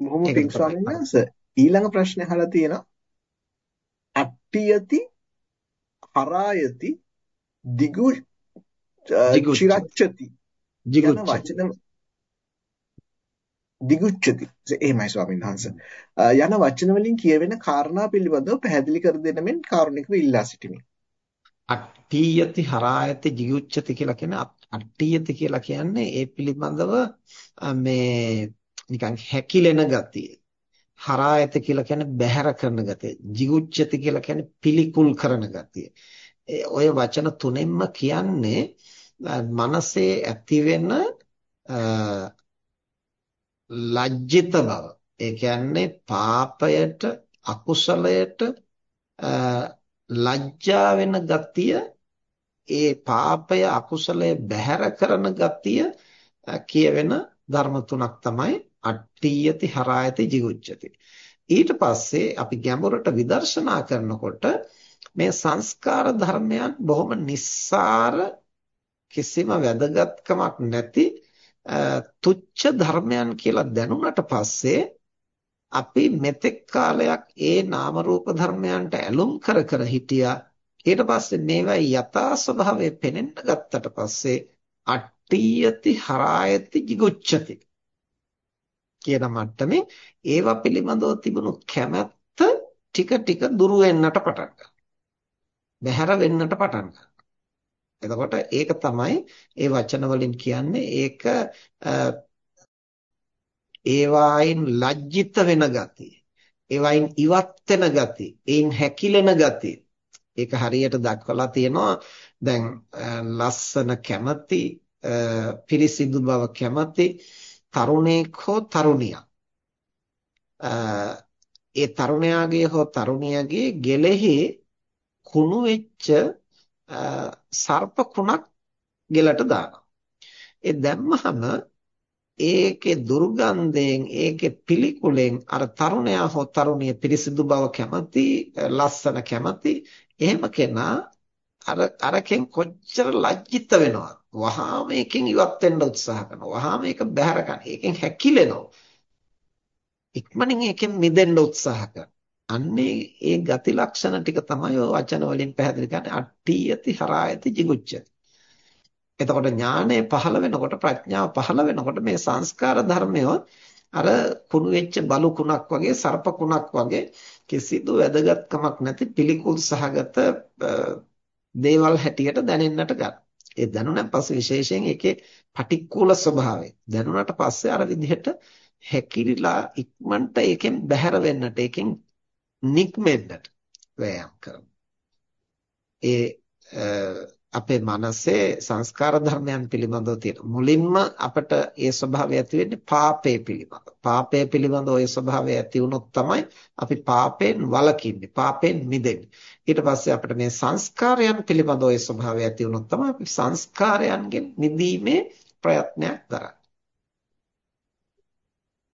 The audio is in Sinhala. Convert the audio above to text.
බොහොම පිං ස්වාමීන් වහන්සේ. ඊළඟ ප්‍රශ්නේ අහලා තියෙනවා. අට්ඨියති හරායති දිගු චිරච්ඡති යන වචන. දිගුච්ඡති. එහෙමයි ස්වාමීන් වහන්සේ. යන වචන වලින් කියවෙන කාරණා පිළිබඳව පැහැදිලි කර දෙන්න මෙන් කාරුණිකව ඉල්ලා සිටිමි. අට්ඨියති හරායති දිගුච්ඡති කියලා කියන්නේ අට්ඨියති කියලා කියන්නේ ඒ පිළිබඳව මේ නිකන් හැකිලෙන ගතිය. හරායති කියලා කියන්නේ බැහැර කරන ගතිය. jigucchati කියලා කියන්නේ පිළිකුල් කරන ගතිය. ඔය වචන තුනෙන්ම කියන්නේ මනසේ ඇතිවෙන ලජ්ජිත බව. ඒ කියන්නේ පාපයට අකුසලයට ලැජ්ජා වෙන ගතිය ඒ පාපය අකුසලය බැහැර කරන ගතිය කියවෙන ධර්ම තුනක් තමයි අට්ඨියති හරායති jigucchati ඊට පස්සේ අපි ගැඹුරට විදර්ශනා කරනකොට මේ සංස්කාර ධර්මයන් බොහොම නිස්සාර කිසිම වැදගත්කමක් නැති තුච්ච ධර්මයන් කියලා දැනුණට පස්සේ අපි මෙතෙක් කාලයක් ඒ නාම රූප ධර්මයන්ට ඇලුම් කර කර හිටියා. ඊට පස්සේ මේවා යථා ස්වභාවය පෙනෙන්න ගත්තට පස්සේ අට්ඨියති හරායති jigucchati කියන මට්ටමේ ඒවා පිළිබඳව තිබුණු කැමැත්ත ටික ටික දුරු වෙන්නට පටන් ගන්නවා. බැහැර වෙන්නට පටන් ගන්නවා. එතකොට ඒක තමයි ඒ වචන වලින් කියන්නේ ඒක ඒවායින් ලැජ්ජිත වෙන ගතිය. ඒවායින් ඉවත් වෙන ගතිය. ඒන් හැකිලෙන ගතිය. ඒක හරියට දක්වලා තියෙනවා දැන් ලස්සන කැමැති පිරිසිදු බව කැමැති තරුණයෙක් හෝ තරුණියක් ඒ තරුණයාගේ හෝ තරුණියගේ ගෙලෙහි කුණු වෙච්ච සර්ප කුණක් ගෙලට දානවා. ඒ දැම්මහම ඒකේ දුර්ගන්ධයෙන් ඒකේ පිළිකුලෙන් අර තරුණයා හෝ තරුණිය පිරිසිදු බව කැමති ලස්සන කැමති එහෙම කෙනා අර අරකින් කොච්චර ලැජ්ජිත වෙනවද වහා මේකෙන් ඉවත් වෙන්න උත්සාහ කරනවා. වහා මේක බැහැර ගන්න. ඒකෙන් හැකිලෙනවා. ඉක්මනින් ඒකෙන් මිදෙන්න උත්සාහ කරනවා. අන්නේ ඒ ගති ලක්ෂණ ටික තමයි ඔය වචන වලින් පැහැදිලි කරන්නේ. අට්ඨියති හරායති jigucchati. එතකොට ඥානය පහළ වෙනකොට ප්‍රඥාව පහළ වෙනකොට මේ සංස්කාර ධර්මය අර කුණු වෙච්ච බලු කුණක් වගේ සර්ප කුණක් වගේ කිසිදු වැදගත්කමක් නැති පිළිකුල් සහගත දේවල් හැටියට දැනෙන්නට ගන්නවා. ඒ දැනුණාන් පස්සේ විශේෂයෙන් ඒකේ පටික්කුල ස්වභාවය දැනුණාට පස්සේ අර විදිහට හැකිලිලා ඉක්මනට ඒකෙන් බැහැර වෙන්නට ඒකෙන් නික්මෙන්නට වෑයම් කරනවා. ඒ අපේ මනසේ සංස්කාර ධර්මයන් පිළිබඳව තියෙන මුලින්ම අපට ඒ ස්වභාවය ඇති වෙන්නේ පාපය පිළිබඳ. පාපය පිළිබඳ ওই ස්වභාවය ඇති වුණොත් තමයි අපි පාපයෙන් වළකින්නේ, පාපයෙන් මිදෙන්නේ. ඊට පස්සේ අපිට මේ සංස්කාරයන් පිළිබඳ ওই ස්වභාවය ඇති වුණොත් තමයි අපි සංස්කාරයන්ගෙන් මිදීමේ ප්‍රයත්නයක් කරන්නේ.